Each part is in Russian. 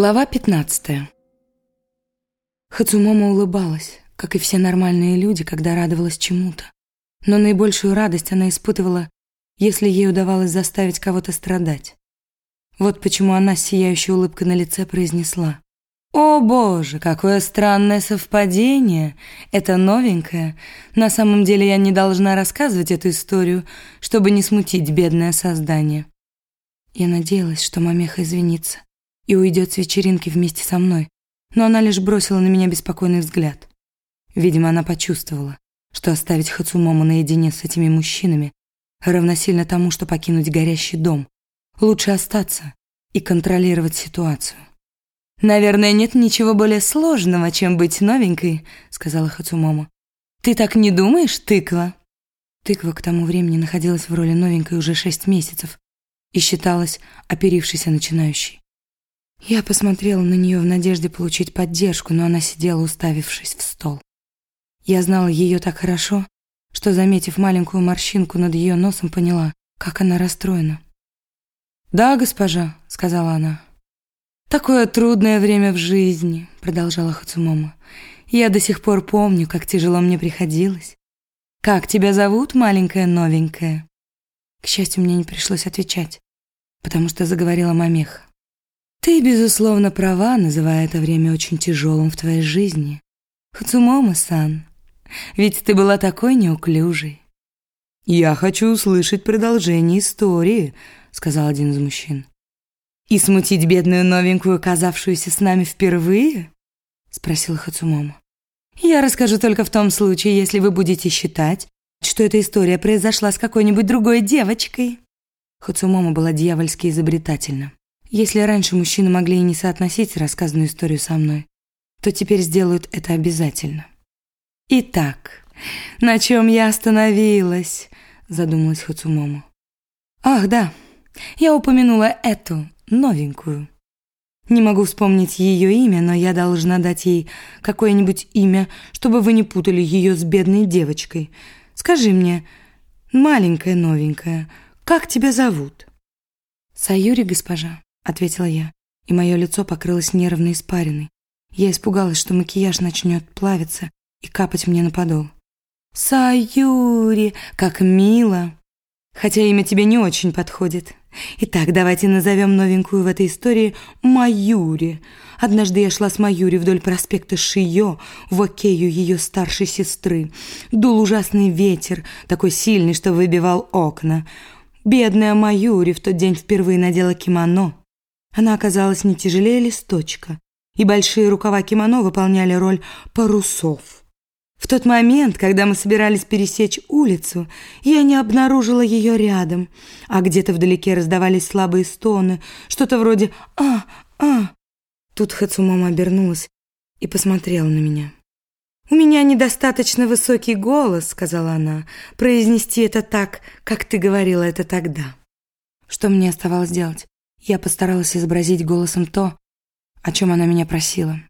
Глава 15. Хацумомо улыбалась, как и все нормальные люди, когда радовалась чему-то. Но наибольшую радость она испытывала, если ей удавалось заставить кого-то страдать. Вот почему она с сияющей улыбкой на лице произнесла. «О боже, какое странное совпадение! Это новенькое. На самом деле я не должна рассказывать эту историю, чтобы не смутить бедное создание». Я надеялась, что мамеха извинится и уйдет с вечеринки вместе со мной, но она лишь бросила на меня беспокойный взгляд. Видимо, она почувствовала, что оставить Хацумому наедине с этими мужчинами равносильно тому, что покинуть горящий дом. Лучше остаться и контролировать ситуацию. «Наверное, нет ничего более сложного, чем быть новенькой», — сказала Хацумомо. «Ты так не думаешь, тыква?» Тыква к тому времени находилась в роли новенькой уже шесть месяцев и считалась оперившейся начинающей. Я посмотрела на нее в надежде получить поддержку, но она сидела, уставившись в стол. Я знала ее так хорошо, что, заметив маленькую морщинку над ее носом, поняла, как она расстроена. «Да, госпожа», — сказала она. «Такое трудное время в жизни», — продолжала Хацумомо. «Я до сих пор помню, как тяжело мне приходилось. Как тебя зовут, маленькая новенькая?» К счастью, мне не пришлось отвечать, потому что заговорила мамеха. Ты, безусловно, права, называя это время очень тяжелым в твоей жизни. Хацумомо-сан, ведь ты была такой неуклюжей. «Я хочу услышать продолжение истории», — сказал один из мужчин. «И смутить бедную новенькую, оказавшуюся с нами впервые?» — спросил Хацумомо. «Я расскажу только в том случае, если вы будете считать, что эта история произошла с какой-нибудь другой девочкой». Хацумомо была дьявольски изобретательна. Если раньше мужчины могли и не соотносить рассказанную историю со мной, то теперь сделают это обязательно. «Итак, на чем я остановилась?» – задумалась Хацумомо. «Ах, да, я упомянула эту, новенькую. Не могу вспомнить ее имя, но я должна дать ей какое-нибудь имя, чтобы вы не путали ее с бедной девочкой. Скажи мне, маленькая новенькая, как тебя зовут?» «Саюри, госпожа» ответила я, и мое лицо покрылось нервной испариной. Я испугалась, что макияж начнет плавиться и капать мне на подол. «Саюри, как мило!» Хотя имя тебе не очень подходит. Итак, давайте назовем новенькую в этой истории Маюри. Однажды я шла с Маюри вдоль проспекта Шиё в окею ее старшей сестры. Дул ужасный ветер, такой сильный, что выбивал окна. Бедная Маюри в тот день впервые надела кимоно. Она оказалась не тяжелее листочка, и большие рукава кимоно выполняли роль парусов. В тот момент, когда мы собирались пересечь улицу, я не обнаружила ее рядом, а где-то вдалеке раздавались слабые стоны, что-то вроде «а, а». Тут Хацумомо обернулась и посмотрела на меня. «У меня недостаточно высокий голос», — сказала она, — «произнести это так, как ты говорила это тогда». Что мне оставалось делать? Я постаралась изобразить голосом то, о чем она меня просила.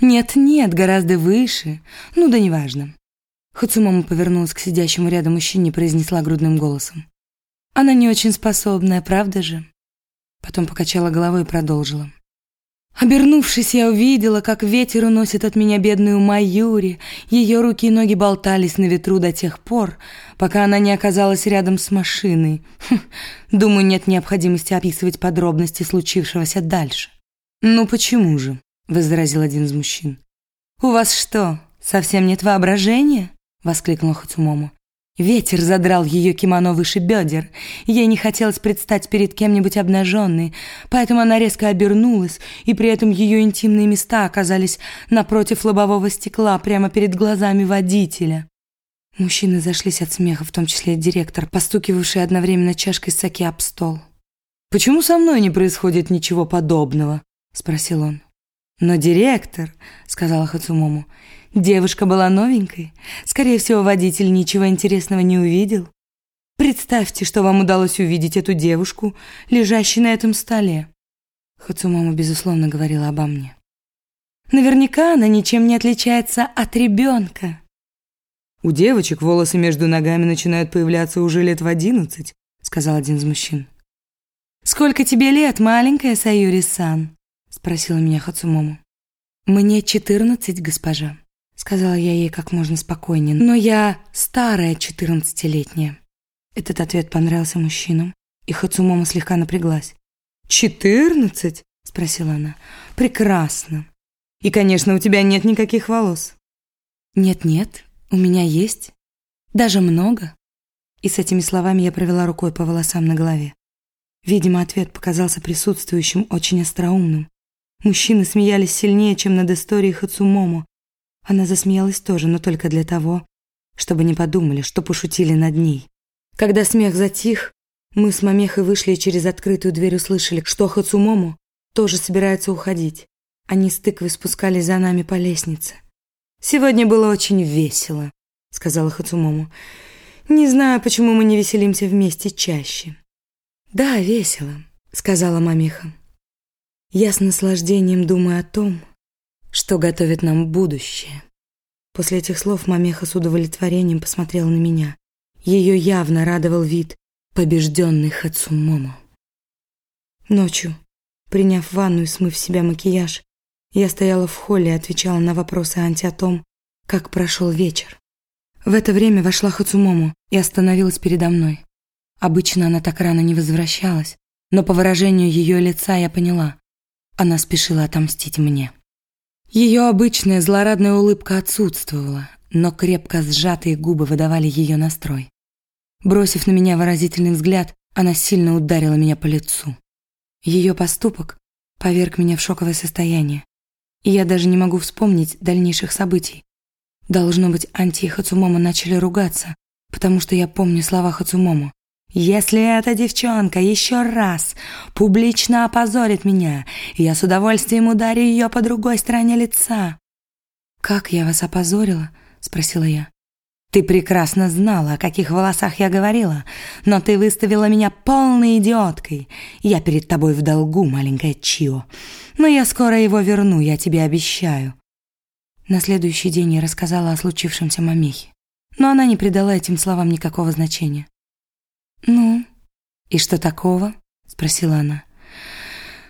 «Нет-нет, гораздо выше. Ну да неважно». Хацумомо повернулась к сидящему рядом мужчине и произнесла грудным голосом. «Она не очень способная, правда же?» Потом покачала головой и продолжила. Обернувшись, я увидела, как ветер уносит от меня бедную Маюри. Ее руки и ноги болтались на ветру до тех пор, пока она не оказалась рядом с машиной. Хм, думаю, нет необходимости описывать подробности случившегося дальше. «Ну почему же?» — возразил один из мужчин. «У вас что, совсем нет воображения?» — воскликнул Хацумому. Ветер задрал ее кимоно выше бедер. Ей не хотелось предстать перед кем-нибудь обнаженной, поэтому она резко обернулась, и при этом ее интимные места оказались напротив лобового стекла, прямо перед глазами водителя. Мужчины зашлись от смеха, в том числе и директор, постукивавший одновременно чашкой саки об стол. «Почему со мной не происходит ничего подобного?» — спросил он. «Но директор», — сказала Хацумому, — Девушка была новенькой. Скорее всего, водитель ничего интересного не увидел. Представьте, что вам удалось увидеть эту девушку, лежащую на этом столе. Хацумама, безусловно, говорила обо мне. Наверняка она ничем не отличается от ребенка. У девочек волосы между ногами начинают появляться уже лет в одиннадцать, сказал один из мужчин. Сколько тебе лет, маленькая Саюри-сан? спросила меня Хацумому. Мне четырнадцать, госпожа, сказала я ей как можно спокойнее. Но я старая четырнадцатилетняя. Этот ответ понравился мужчинам, и Хацумомо слегка напряглась. «Четырнадцать?» — спросила она. «Прекрасно. И, конечно, у тебя нет никаких волос». «Нет-нет, у меня есть. Даже много». И с этими словами я провела рукой по волосам на голове. Видимо, ответ показался присутствующим очень остроумным. Мужчины смеялись сильнее, чем над историей Хацумомо. Она засмеялась тоже, но только для того, чтобы не подумали, что пошутили над ней. Когда смех затих, мы с Мамехой вышли и через открытую дверь услышали, что Хацумому тоже собирается уходить. Они с тыквой спускались за нами по лестнице. «Сегодня было очень весело», — сказала Хацумому. «Не знаю, почему мы не веселимся вместе чаще». «Да, весело», — сказала Мамеха. «Я с наслаждением думаю о том, что готовит нам будущее». После этих слов Мамеха с удовлетворением посмотрела на меня. Ее явно радовал вид побежденной Хацумомо. Ночью, приняв ванну и смыв с себя макияж, я стояла в холле и отвечала на вопросы Анти о том, как прошел вечер. В это время вошла Хацумому и остановилась передо мной. Обычно она так рано не возвращалась, но по выражению ее лица я поняла, она спешила отомстить мне. Ее обычная злорадная улыбка отсутствовала, но крепко сжатые губы выдавали ее настрой. Бросив на меня выразительный взгляд, она сильно ударила меня по лицу. Ее поступок поверг меня в шоковое состояние, и я даже не могу вспомнить дальнейших событий. Должно быть, Анти и Хацумомо начали ругаться, потому что я помню слова Хацумомо. «Если эта девчонка еще раз публично опозорит меня, я с удовольствием ударю ее по другой стороне лица». «Как я вас опозорила?» — спросила я. Ты прекрасно знала, о каких волосах я говорила, но ты выставила меня полной идиоткой. Я перед тобой в долгу, маленькая Чио. Но я скоро его верну, я тебе обещаю. На следующий день я рассказала о случившемся мамехе, но она не придала этим словам никакого значения. «Ну, и что такого?» — спросила она.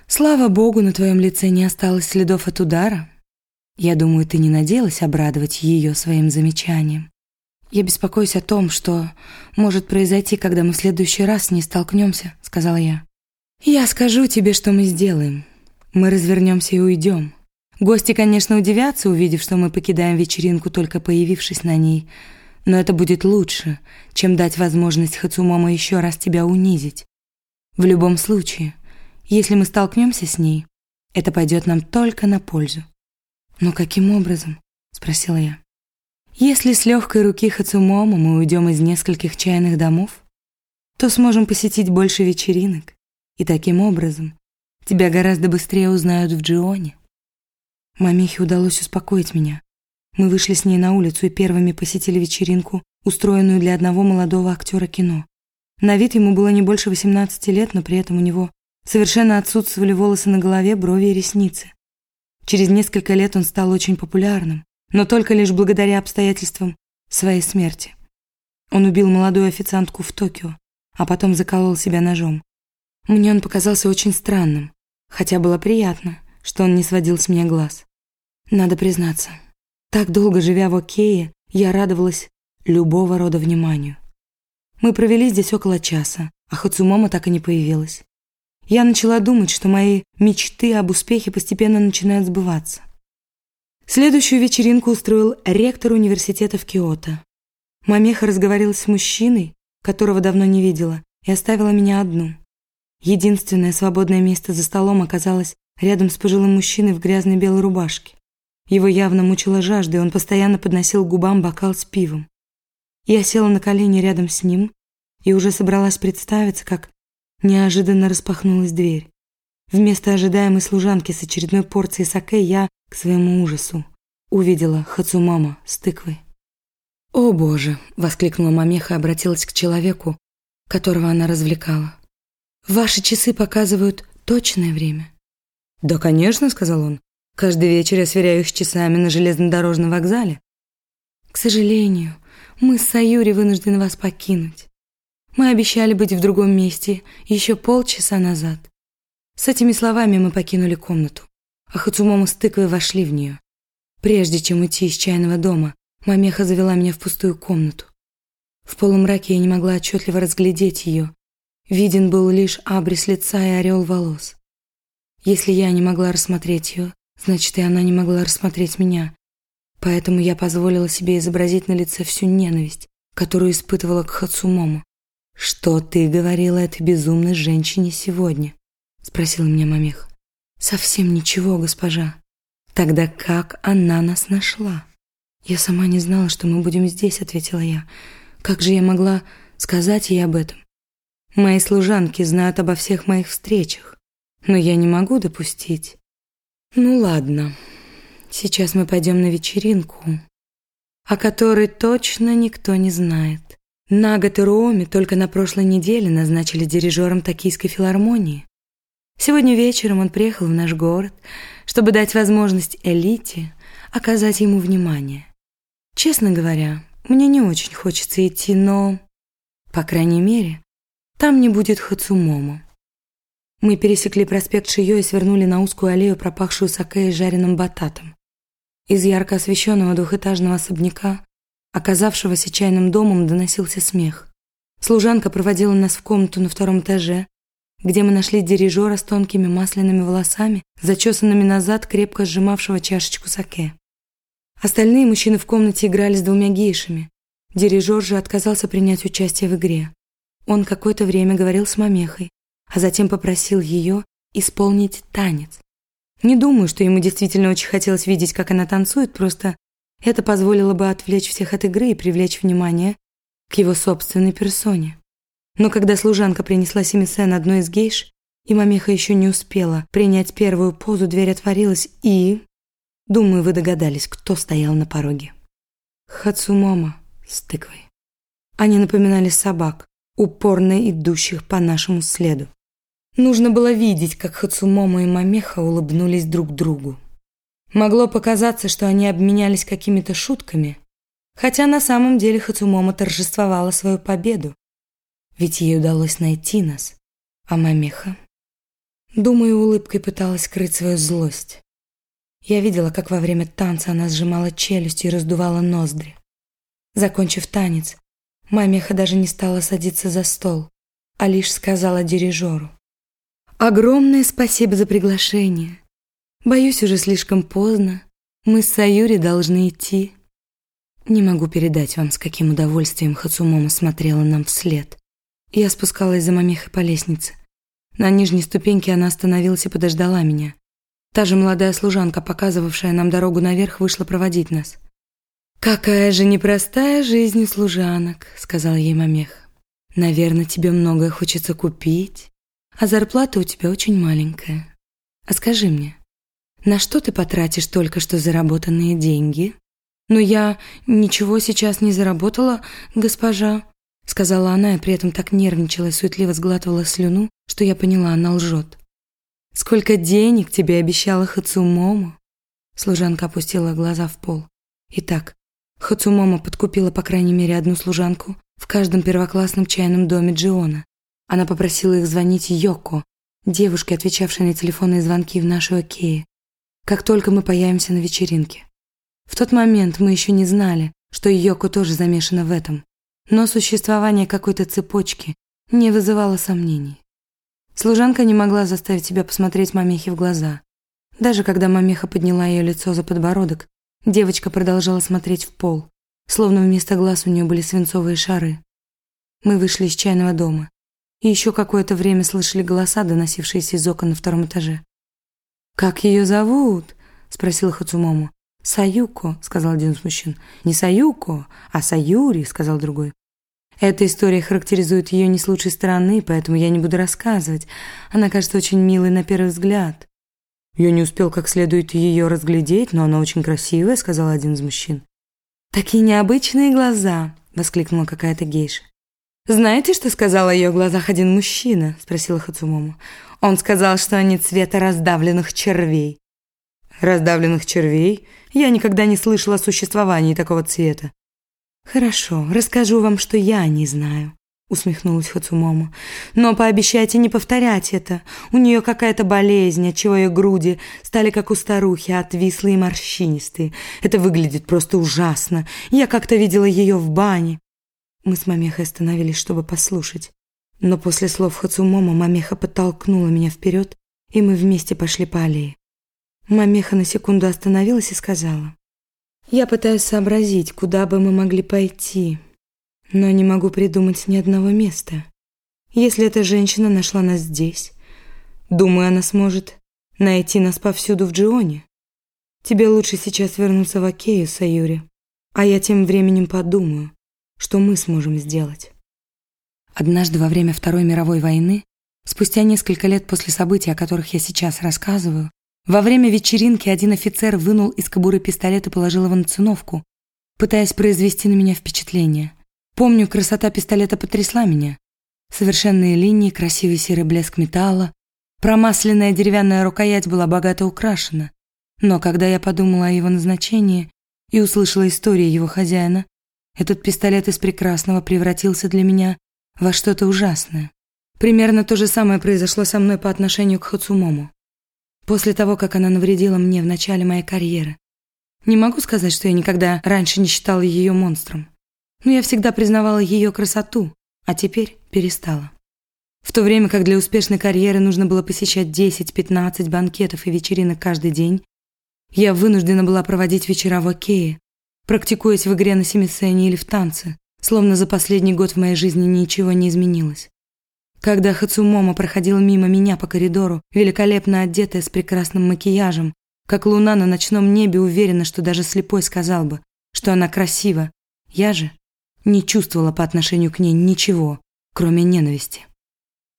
«Слава богу, на твоем лице не осталось следов от удара. Я думаю, ты не надеялась обрадовать ее своим замечанием. «Я беспокоюсь о том, что может произойти, когда мы в следующий раз не столкнемся», — сказала я. «Я скажу тебе, что мы сделаем. Мы развернемся и уйдем. Гости, конечно, удивятся, увидев, что мы покидаем вечеринку, только появившись на ней, но это будет лучше, чем дать возможность Хацумомо еще раз тебя унизить. В любом случае, если мы столкнемся с ней, это пойдет нам только на пользу». «Но каким образом?» — спросила я. Если с легкой руки Хацумомо мы уйдем из нескольких чайных домов, то сможем посетить больше вечеринок, и таким образом тебя гораздо быстрее узнают в Джионе. Мамихе удалось успокоить меня. Мы вышли с ней на улицу и первыми посетили вечеринку, устроенную для одного молодого актера кино. На вид ему было не больше 18 лет, но при этом у него совершенно отсутствовали волосы на голове, брови и ресницы. Через несколько лет он стал очень популярным но только лишь благодаря обстоятельствам своей смерти. Он убил молодую официантку в Токио, а потом заколол себя ножом. Мне он показался очень странным, хотя было приятно, что он не сводил с меня глаз. Надо признаться, так долго живя в Окее, я радовалась любого рода вниманию. Мы провели здесь около часа, а Хацумомо так и не появилась. Я начала думать, что мои мечты об успехе постепенно начинают сбываться. Следующую вечеринку устроил ректор университета в Киото. Мамеха разговорилась с мужчиной, которого давно не видела, и оставила меня одну. Единственное свободное место за столом оказалось рядом с пожилым мужчиной в грязной белой рубашке. Его явно мучила жажда, и он постоянно подносил к губам бокал с пивом. Я села на колени рядом с ним и уже собралась представиться, как неожиданно распахнулась дверь. Вместо ожидаемой служанки с очередной порцией саке я к своему ужасу увидела Хацумама с тыквой. «О боже!» — воскликнула мамеха и обратилась к человеку, которого она развлекала. «Ваши часы показывают точное время?» «Да, конечно», — сказал он. «Каждый вечер я сверяю их с часами на железнодорожном вокзале». «К сожалению, мы с Саюри вынуждены вас покинуть. Мы обещали быть в другом месте еще полчаса назад». С этими словами мы покинули комнату. а Хацумомо с тыквой вошли в нее. Прежде чем уйти из чайного дома, Мамеха завела меня в пустую комнату. В полумраке я не могла отчетливо разглядеть ее. Виден был лишь абрис лица и орел волос. Если я не могла рассмотреть ее, значит, и она не могла рассмотреть меня. Поэтому я позволила себе изобразить на лице всю ненависть, которую испытывала к Хацумому. «Что ты говорила этой безумной женщине сегодня?» — спросила меня Мамеха. «Совсем ничего, госпожа. Тогда как она нас нашла?» «Я сама не знала, что мы будем здесь», — ответила я. Как же я могла сказать ей об этом? Мои служанки знают обо всех моих встречах, но я не могу допустить. Ну ладно, сейчас мы пойдем на вечеринку, о которой точно никто не знает. Нагат и Руоми только на прошлой неделе назначили дирижером Токийской филармонии. Сегодня вечером он приехал в наш город, чтобы дать возможность элите оказать ему внимание. Честно говоря, мне не очень хочется идти, но... По крайней мере, там не будет Хацумомо. Мы пересекли проспект Шиё и свернули на узкую аллею, пропахшую саке и жареным бататом. Из ярко освещенного двухэтажного особняка, оказавшегося чайным домом, доносился смех. Служанка проводила нас в комнату на втором этаже, где мы нашли дирижера с тонкими масляными волосами, зачесанными назад, крепко сжимавшего чашечку саке. Остальные мужчины в комнате играли с двумя гейшами. Дирижер же отказался принять участие в игре. Он какое-то время говорил с Мамехой, а затем попросил ее исполнить танец. Не думаю, что ему действительно очень хотелось видеть, как она танцует, просто это позволило бы отвлечь всех от игры и привлечь внимание к его собственной персоне. Но когда служанка принесла семисен одной из гейш, и Мамеха еще не успела принять первую позу, дверь отворилась и... Думаю, вы догадались, кто стоял на пороге. Хацумома с тыквой. Они напоминали собак, упорно идущих по нашему следу. Нужно было видеть, как Хацумома и Мамеха улыбнулись друг другу. Могло показаться, что они обменялись какими-то шутками, хотя на самом деле Хацумома торжествовала свою победу, ведь ей удалось найти нас, а Мамеха, думаю, улыбкой пыталась скрыть свою злость. Я видела, как во время танца она сжимала челюсть и раздувала ноздри. Закончив танец, Мамеха даже не стала садиться за стол, а лишь сказала дирижеру. «Огромное спасибо за приглашение. Боюсь, уже слишком поздно. Мы с Саюри должны идти». Не могу передать вам, с каким удовольствием Хацумомо смотрела нам вслед. Я спускалась за Мамехой по лестнице. На нижней ступеньке она остановилась и подождала меня. Та же молодая служанка, показывавшая нам дорогу наверх, вышла проводить нас. «Какая же непростая жизнь у служанок», — сказал ей Мамех. «Наверное, тебе многое хочется купить, а зарплата у тебя очень маленькая. А скажи мне, на что ты потратишь только что заработанные деньги?» «Но я ничего сейчас не заработала, госпожа», — сказала она, и при этом так нервничала и суетливо сглатывала слюну, что я поняла, она лжет. Сколько денег тебе обещала Хацумомо? Служанка опустила глаза в пол. Итак, Хацумомо подкупила по крайней мере одну служанку в каждом первоклассном чайном доме Джиона. Она попросила их звонить Йоко, девушке, отвечавшей на телефонные звонки в нашу Окее, как только мы появимся на вечеринке. В тот момент мы еще не знали, что Йоко тоже замешана в этом, но существование какой-то цепочки не вызывало сомнений. Служанка не могла заставить себя посмотреть Мамехе в глаза. Даже когда Мамеха подняла ее лицо за подбородок, девочка продолжала смотреть в пол, словно вместо глаз у нее были свинцовые шары. Мы вышли из чайного дома и еще какое-то время слышали голоса, доносившиеся из окон на втором этаже. «Как ее зовут?» – спросила Хацумому. «Саюко», – сказал один из мужчин. «Не Саюко, а Саюри», – сказал другой. Эта история характеризует ее не с лучшей стороны, поэтому я не буду рассказывать. Она кажется очень милой на первый взгляд. Я не успел как следует ее разглядеть, но она очень красивая, сказал один из мужчин. Такие необычные глаза, воскликнула какая-то гейша. Знаете, что сказал о ее глазах один мужчина? спросила Хацумому. Он сказал, что они цвета раздавленных червей. Раздавленных червей? Я никогда не слышала о существовании такого цвета. Хорошо, расскажу вам, что я не знаю. усмехнулась Хацумомо. Но пообещайте не повторять это. У нее какая-то болезнь, отчего ее груди стали как у старухи, отвислые и морщинистые. Это выглядит просто ужасно. Я как-то видела ее в бане. Мы с Мамехой остановились, чтобы послушать. Но после слов Хацумомо Мамеха подтолкнула меня вперед, и мы вместе пошли по аллее. Мамеха на секунду остановилась и сказала: "Я пытаюсь сообразить, куда бы мы могли пойти, но не могу придумать ни одного места. Если эта женщина нашла нас здесь, думаю, она сможет найти нас повсюду в Джионе. Тебе лучше сейчас вернуться в Акею, Саюри, а я тем временем подумаю, что мы сможем сделать". Однажды во время Второй мировой войны, спустя несколько лет после событий, о которых я сейчас рассказываю, во время вечеринки один офицер вынул из кобуры пистолет и положил его на циновку, пытаясь произвести на меня впечатление. Помню, красота пистолета потрясла меня. Совершенные линии, красивый серый блеск металла, промасленная деревянная рукоять была богато украшена. Но когда я подумала о его назначении и услышала историю его хозяина, этот пистолет из прекрасного превратился для меня во что-то ужасное. Примерно то же самое произошло со мной по отношению к Хацумому. После того, как она навредила мне в начале моей карьеры. Не могу сказать, что я никогда раньше не считала ее монстром. Но я всегда признавала ее красоту, а теперь перестала. В то время как для успешной карьеры нужно было посещать 10-15 банкетов и вечеринок каждый день, я вынуждена была проводить вечера в Окее, практикуясь в игре на семисцене или в танце, Словно за последний год в моей жизни ничего не изменилось. Когда Хацумомо проходила мимо меня по коридору, великолепно одетая с прекрасным макияжем, как луна на ночном небе, уверена, что даже слепой сказал бы, что она красива, я же не чувствовала по отношению к ней ничего, кроме ненависти.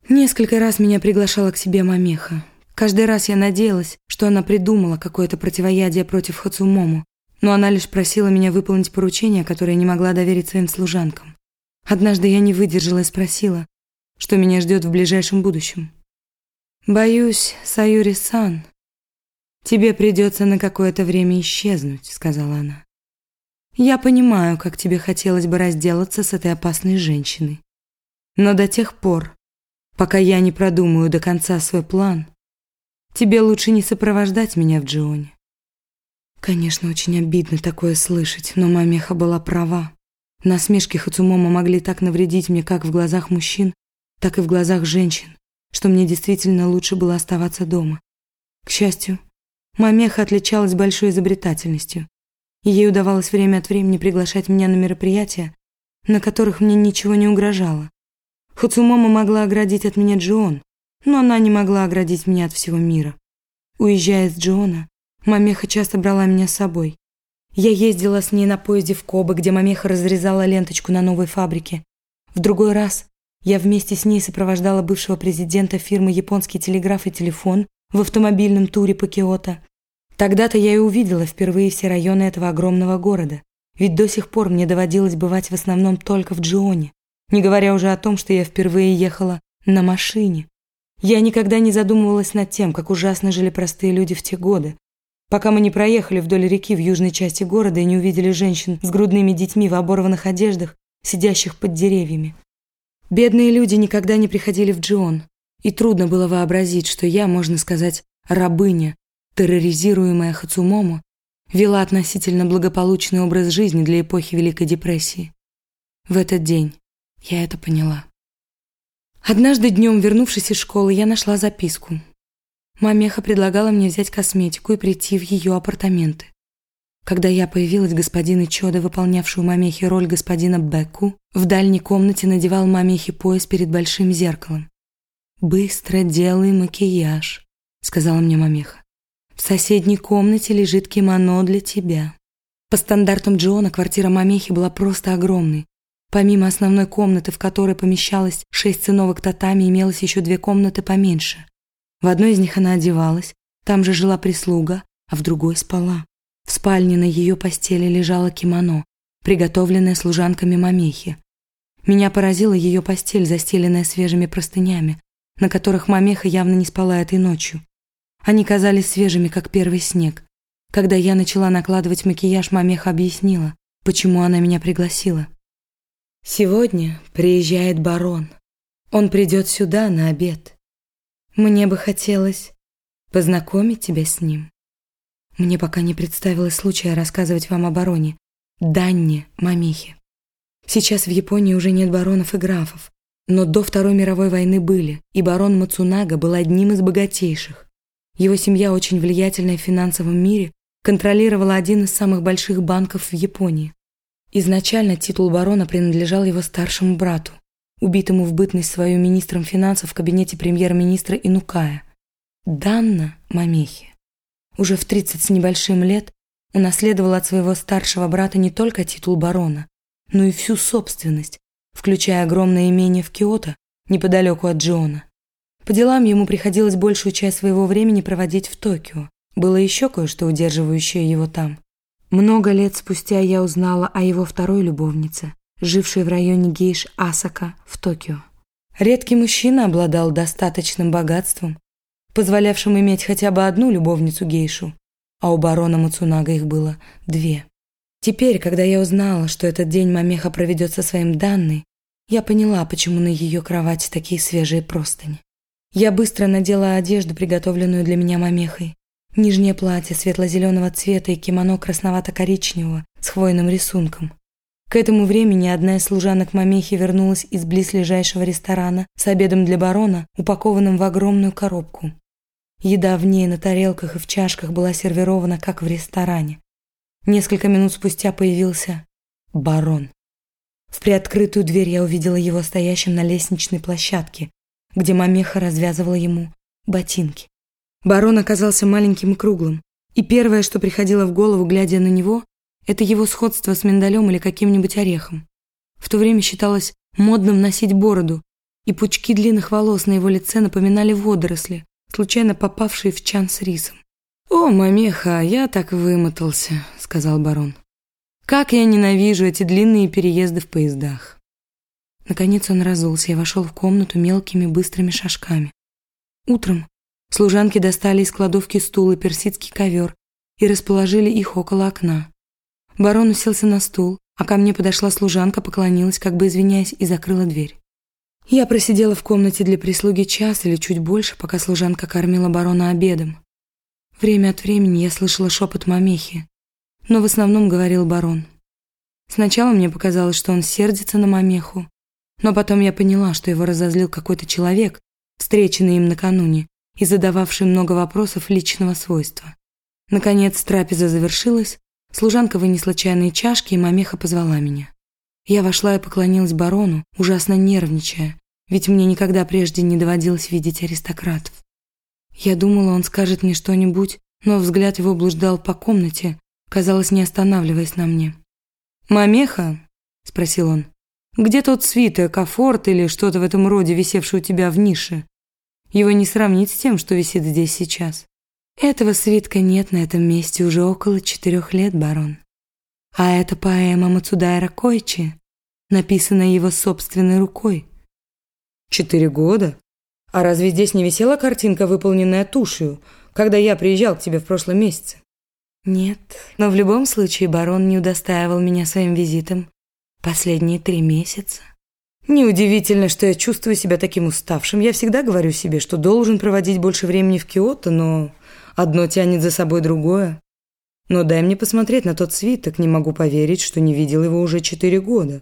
Несколько раз меня приглашала к себе Мамеха. Каждый раз я надеялась, что она придумала какое-то противоядие против Хацумому, но она лишь просила меня выполнить поручение, которое не могла доверить своим служанкам. Однажды я не выдержала и спросила, что меня ждет в ближайшем будущем. «Боюсь, Саюри-сан, тебе придется на какое-то время исчезнуть», — сказала она. «Я понимаю, как тебе хотелось бы разделаться с этой опасной женщиной. Но до тех пор, пока я не продумаю до конца свой план, тебе лучше не сопровождать меня в Джионе. Конечно, очень обидно такое слышать, но Мамеха была права. Насмешки Хацумома могли так навредить мне как в глазах мужчин, так и в глазах женщин, что мне действительно лучше было оставаться дома. К счастью, Мамеха отличалась большой изобретательностью, ей удавалось время от времени приглашать меня на мероприятия, на которых мне ничего не угрожало. Хацумома могла оградить от меня Джон, но она не могла оградить меня от всего мира. Уезжая из Джона, Мамеха часто брала меня с собой. Я ездила с ней на поезде в Кобы, где Мамеха разрезала ленточку на новой фабрике. В другой раз я вместе с ней сопровождала бывшего президента фирмы «Японский телеграф и телефон» в автомобильном туре по Киото. Тогда-то я и увидела впервые все районы этого огромного города. Ведь до сих пор мне доводилось бывать в основном только в Джионе, не говоря уже о том, что я впервые ехала на машине. Я никогда не задумывалась над тем, как ужасно жили простые люди в те годы, пока мы не проехали вдоль реки в южной части города и не увидели женщин с грудными детьми в оборванных одеждах, сидящих под деревьями. Бедные люди никогда не приходили в Джион, и трудно было вообразить, что я, можно сказать, рабыня, терроризируемая Хацумому, вела относительно благополучный образ жизни для эпохи Великой депрессии. В этот день я это поняла. Однажды днем, вернувшись из школы, я нашла записку, Мамеха предлагала мне взять косметику и прийти в ее апартаменты. Когда я появилась, господин Ичода, выполнявший у Мамехи роль господина Беку, в дальней комнате надевал Мамехе пояс перед большим зеркалом. «Быстро делай макияж», — сказала мне Мамеха. «В соседней комнате лежит кимоно для тебя». По стандартам Джона квартира Мамехи была просто огромной. Помимо основной комнаты, в которой помещалось шесть циновок татами, имелось еще две комнаты поменьше. В одной из них она одевалась, там же жила прислуга, а в другой спала. В спальне на ее постели лежало кимоно, приготовленное служанками мамехи. Меня поразила ее постель, застеленная свежими простынями, на которых мамеха явно не спала этой ночью. Они казались свежими, как первый снег. Когда я начала накладывать макияж, мамеха объяснила, почему она меня пригласила. Сегодня приезжает барон. Он придет сюда на обед. Мне бы хотелось познакомить тебя с ним. Мне пока не представилось случая рассказывать вам о бароне, Данне Мамихе. Сейчас в Японии уже нет баронов и графов, но до Второй мировой войны были, и барон Мацунага был одним из богатейших. Его семья, очень влиятельная в финансовом мире, контролировала один из самых больших банков в Японии. Изначально титул барона принадлежал его старшему брату, убитому в бытность свою министром финансов в кабинете премьер-министра Инукая. Данна Мамехи уже в 30 с небольшим лет унаследовала от своего старшего брата не только титул барона, но и всю собственность, включая огромное имение в Киото, неподалеку от Джиона. По делам ему приходилось большую часть своего времени проводить в Токио. Было еще кое-что, удерживающее его там. Много лет спустя я узнала о его второй любовнице, жившей в районе гейш Асака в Токио. Редкий мужчина обладал достаточным богатством, позволявшим иметь хотя бы одну любовницу-гейшу, а у барона Мацунага их было две. Теперь, когда я узнала, что этот день Мамеха проведет со своим Данной, я поняла, почему на ее кровати такие свежие простыни. Я быстро надела одежду, приготовленную для меня Мамехой, Нижнее платье светло-зеленого цвета и кимоно красновато-коричневого с хвойным рисунком. К этому времени одна из служанок Мамехи вернулась из близлежащего ресторана с обедом для барона, упакованным в огромную коробку. Еда в ней на тарелках и в чашках была сервирована, как в ресторане. Несколько минут спустя появился барон. В приоткрытую дверь я увидела его стоящим на лестничной площадке, где Мамеха развязывала ему ботинки. Барон оказался маленьким и круглым, и первое, что приходило в голову, глядя на него, это его сходство с миндалем или каким-нибудь орехом. В то время считалось модным носить бороду, и пучки длинных волос на его лице напоминали водоросли, случайно попавшие в чан с рисом. «О, мамеха, я так вымотался», — сказал барон. «Как я ненавижу эти длинные переезды в поездах». Наконец он разулся и вошел в комнату мелкими быстрыми шажками. Утром Служанки достали из кладовки стул и персидский ковер и расположили их около окна. Барон уселся на стул, а ко мне подошла служанка, поклонилась, как бы извиняясь, и закрыла дверь. Я просидела в комнате для прислуги час или чуть больше, пока служанка кормила барона обедом. Время от времени я слышала шепот мамехи, но в основном говорил барон. Сначала мне показалось, что он сердится на мамеху, но потом я поняла, что его разозлил какой-то человек, встреченный им накануне, и задававший много вопросов личного свойства. Наконец трапеза завершилась, служанка вынесла чайные чашки, и мамеха позвала меня. Я вошла и поклонилась барону, ужасно нервничая, ведь мне никогда прежде не доводилось видеть аристократов. Я думала, он скажет мне что-нибудь, но взгляд его блуждал по комнате, казалось, не останавливаясь на мне. «Мамеха?» – спросил он. «Где тот свиток, афорт или что-то в этом роде, висевший у тебя в нише? Его не сравнить с тем, что висит здесь сейчас. Этого свитка нет на этом месте уже около четырех лет, барон. А это поэма Мацудайра Койчи, написанная его собственной рукой. Четыре года? А разве здесь не висела картинка, выполненная тушью, когда я приезжал к тебе в прошлом месяце? Нет, но в любом случае барон не удостаивал меня своим визитом последние три месяца. Неудивительно, что я чувствую себя таким уставшим. Я всегда говорю себе, что должен проводить больше времени в Киото, но одно тянет за собой другое. Но дай мне посмотреть на тот свиток, не могу поверить, что не видел его уже четыре года.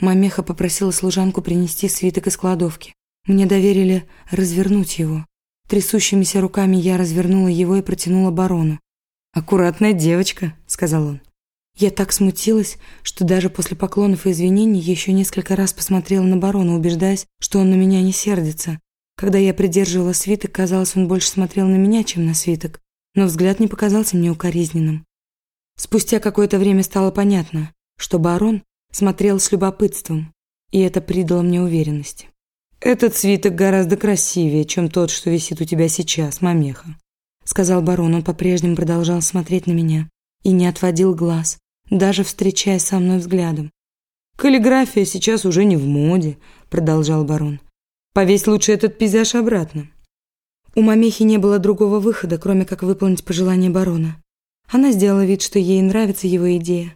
Мамеха попросила служанку принести свиток из кладовки. Мне доверили развернуть его. Трясущимися руками я развернула его и протянула барону. «Аккуратная девочка», — сказал он. Я так смутилась, что даже после поклонов и извинений еще несколько раз посмотрела на барона, убеждаясь, что он на меня не сердится. Когда я придерживала свиток, казалось, он больше смотрел на меня, чем на свиток, но взгляд не показался мне укоризненным. Спустя какое-то время стало понятно, что барон смотрел с любопытством, и это придало мне уверенности. «Этот свиток гораздо красивее, чем тот, что висит у тебя сейчас, мамеха», сказал барон. Он по-прежнему продолжал смотреть на меня и не отводил глаз, даже встречаясь со мной взглядом. «Каллиграфия сейчас уже не в моде», — продолжал барон. «Повесь лучше этот пейзаж обратно». У мамехи не было другого выхода, кроме как выполнить пожелание барона. Она сделала вид, что ей нравится его идея.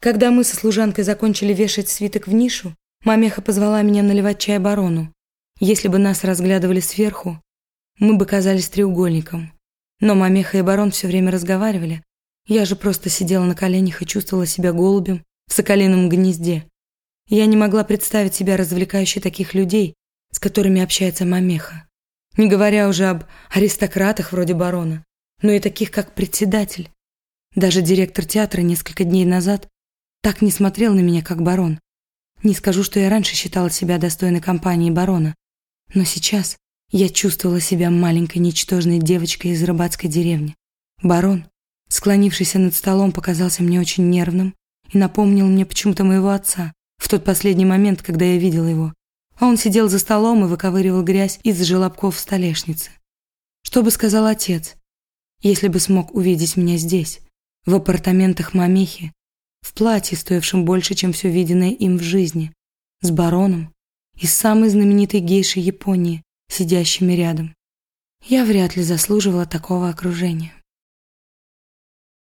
Когда мы со служанкой закончили вешать свиток в нишу, мамеха позвала меня наливать чай барону. Если бы нас разглядывали сверху, мы бы казались треугольником. Но мамеха и барон все время разговаривали. Я же просто сидела на коленях и чувствовала себя голубем в соколином гнезде. Я не могла представить себя развлекающей таких людей, с которыми общается мамеха. Не говоря уже об аристократах вроде барона, но и таких, как председатель. Даже директор театра несколько дней назад так не смотрел на меня, как барон. Не скажу, что я раньше считала себя достойной компании барона, но сейчас я чувствовала себя маленькой ничтожной девочкой из рыбацкой деревни. Барон, склонившийся над столом, показался мне очень нервным и напомнил мне почему-то моего отца в тот последний момент, когда я видела его. А он сидел за столом и выковыривал грязь из желобков в столешнице. Что бы сказал отец, если бы смог увидеть меня здесь, в апартаментах мамехи, в платье, стоившем больше, чем все виденное им в жизни, с бароном и с самой знаменитой гейшей Японии, сидящими рядом. Я вряд ли заслуживала такого окружения.